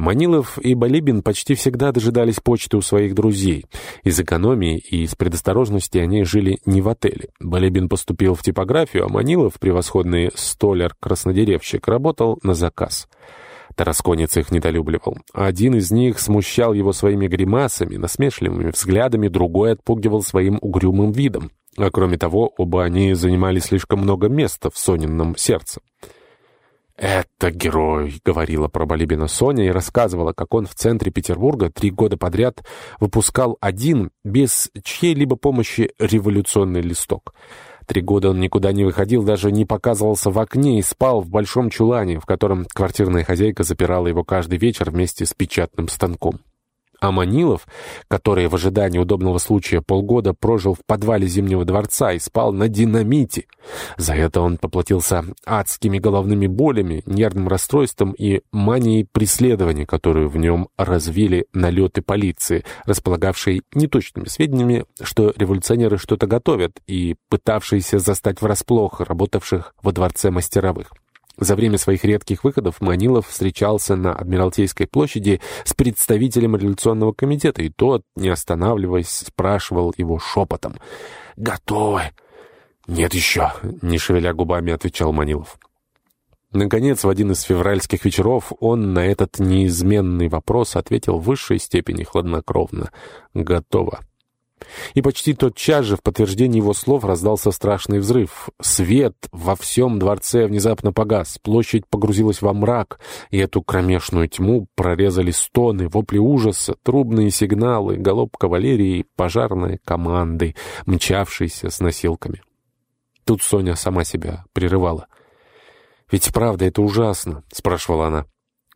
Манилов и Балибин почти всегда дожидались почты у своих друзей. Из экономии и из предосторожности они жили не в отеле. Балибин поступил в типографию, а Манилов, превосходный столяр-краснодеревщик, работал на заказ. Тарасконец их недолюбливал. Один из них смущал его своими гримасами, насмешливыми взглядами, другой отпугивал своим угрюмым видом. А кроме того, оба они занимали слишком много места в Сонином сердце. «Это герой», — говорила про Балибина Соня и рассказывала, как он в центре Петербурга три года подряд выпускал один, без чьей-либо помощи, революционный листок. Три года он никуда не выходил, даже не показывался в окне и спал в большом чулане, в котором квартирная хозяйка запирала его каждый вечер вместе с печатным станком. А Манилов, который в ожидании удобного случая полгода прожил в подвале Зимнего дворца и спал на динамите. За это он поплатился адскими головными болями, нервным расстройством и манией преследования, которую в нем развили налеты полиции, располагавшей неточными сведениями, что революционеры что-то готовят, и пытавшиеся застать врасплох работавших во дворце мастеровых. За время своих редких выходов Манилов встречался на Адмиралтейской площади с представителем революционного комитета, и тот, не останавливаясь, спрашивал его шепотом. «Готовы?» «Нет еще», — не шевеля губами отвечал Манилов. Наконец, в один из февральских вечеров он на этот неизменный вопрос ответил в высшей степени хладнокровно. «Готово». И почти тотчас же в подтверждение его слов раздался страшный взрыв. Свет во всем дворце внезапно погас, площадь погрузилась во мрак, и эту кромешную тьму прорезали стоны, вопли ужаса, трубные сигналы, галоп кавалерии, пожарные команды, мчавшиеся с носилками. Тут Соня сама себя прерывала. «Ведь правда, это ужасно», — спрашивала она.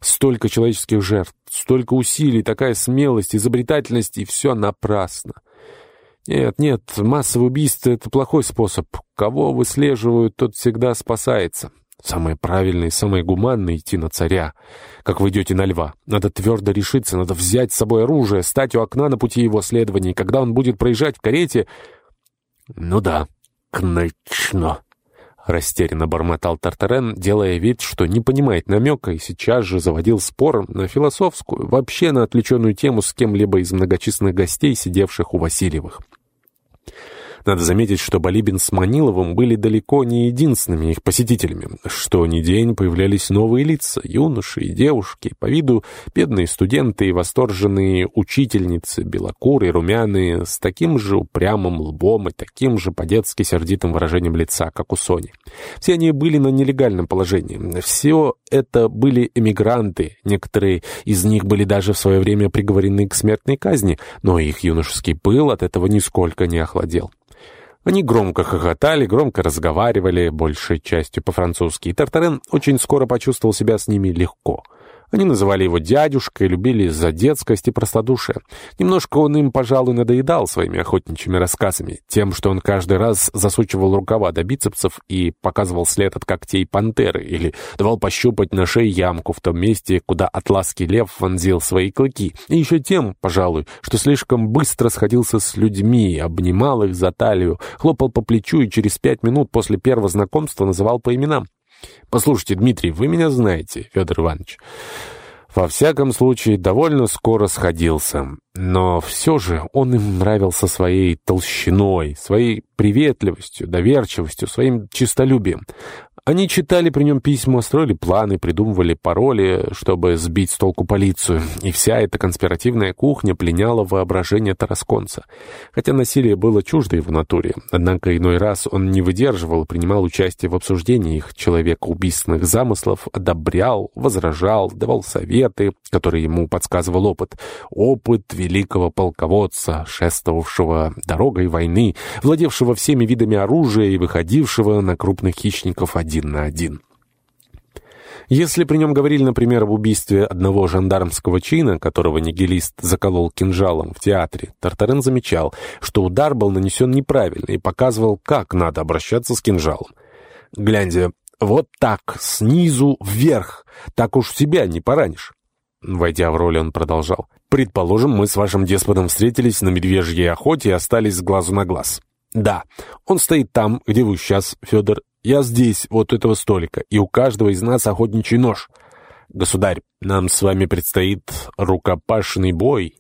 «Столько человеческих жертв, столько усилий, такая смелость, изобретательность, и все напрасно». Нет, нет, массовое убийство — это плохой способ. Кого выслеживают, тот всегда спасается. Самое правильное и самое гуманное — идти на царя. Как вы идете на льва. Надо твердо решиться, надо взять с собой оружие, стать у окна на пути его следования. И когда он будет проезжать в карете... Ну да, конечно. Растерянно бормотал Тартарен, делая вид, что не понимает намека, и сейчас же заводил спор на философскую, вообще на отвлеченную тему с кем-либо из многочисленных гостей, сидевших у Васильевых. Надо заметить, что Балибин с Маниловым были далеко не единственными их посетителями, что ни день появлялись новые лица, юноши и девушки, по виду бедные студенты и восторженные учительницы, белокурые, румяные, с таким же упрямым лбом и таким же по-детски сердитым выражением лица, как у Сони. Все они были на нелегальном положении. Все это были эмигранты, некоторые из них были даже в свое время приговорены к смертной казни, но их юношеский пыл от этого нисколько не охладел. Они громко хохотали, громко разговаривали, большей частью по-французски, и Тартарен очень скоро почувствовал себя с ними легко — они называли его дядюшкой, любили за детскость и простодушие. Немножко он им, пожалуй, надоедал своими охотничьими рассказами, тем, что он каждый раз засучивал рукава до бицепсов и показывал след от когтей пантеры или давал пощупать на шее ямку в том месте, куда атласский лев вонзил свои клыки. И еще тем, пожалуй, что слишком быстро сходился с людьми, обнимал их за талию, хлопал по плечу и через пять минут после первого знакомства называл по именам. Послушайте, Дмитрий, вы меня знаете, Федор Иванович. Во всяком случае, довольно скоро сходился. Но все же он им нравился своей толщиной, своей приветливостью, доверчивостью, своим честолюбием. Они читали при нем письма, строили планы, придумывали пароли, чтобы сбить с толку полицию. И вся эта конспиративная кухня пленяла воображение Тарасконца. Хотя насилие было чуждо его натуре. Однако иной раз он не выдерживал, принимал участие в обсуждении их человекоубийственных замыслов, одобрял, возражал, давал советы, которые ему подсказывал опыт. Опыт великого полководца, шествовавшего дорогой войны, владевшего всеми видами оружия и выходившего на крупных хищников один один на один. Если при нем говорили, например, об убийстве одного жандармского чина, которого нигилист заколол кинжалом в театре, Тартарен замечал, что удар был нанесен неправильно и показывал, как надо обращаться с кинжалом. «Гляньте, вот так, снизу вверх, так уж себя не поранишь». Войдя в роль, он продолжал. «Предположим, мы с вашим деспотом встретились на медвежьей охоте и остались с глазу на глаз. Да, он стоит там, где вы сейчас, Федор, я здесь, вот у этого столика, и у каждого из нас охотничий нож. «Государь, нам с вами предстоит рукопашный бой».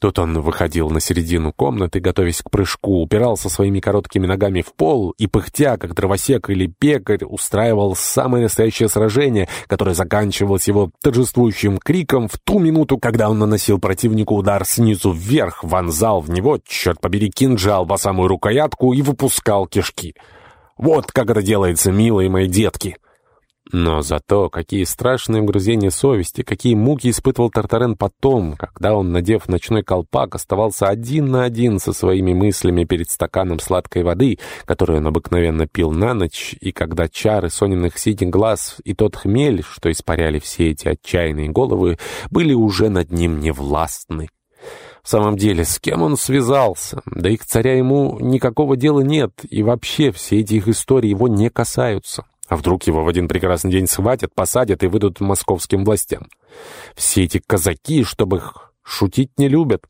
Тут он выходил на середину комнаты, готовясь к прыжку, упирался своими короткими ногами в пол и, пыхтя, как дровосек или пекарь, устраивал самое настоящее сражение, которое заканчивалось его торжествующим криком в ту минуту, когда он наносил противнику удар снизу вверх, вонзал в него, черт побери, кинжал по самую рукоятку и выпускал кишки. «Вот как это делается, милые мои детки!» Но зато какие страшные угрызения совести, какие муки испытывал Тартарен потом, когда он, надев ночной колпак, оставался один на один со своими мыслями перед стаканом сладкой воды, которую он обыкновенно пил на ночь, и когда чары соненных синих глаз и тот хмель, что испаряли все эти отчаянные головы, были уже над ним невластны. В самом деле, с кем он связался? Да их царя ему никакого дела нет, и вообще все эти их истории его не касаются. А вдруг его в один прекрасный день схватят, посадят и выдадут московским властям? Все эти казаки, чтобы их шутить не любят.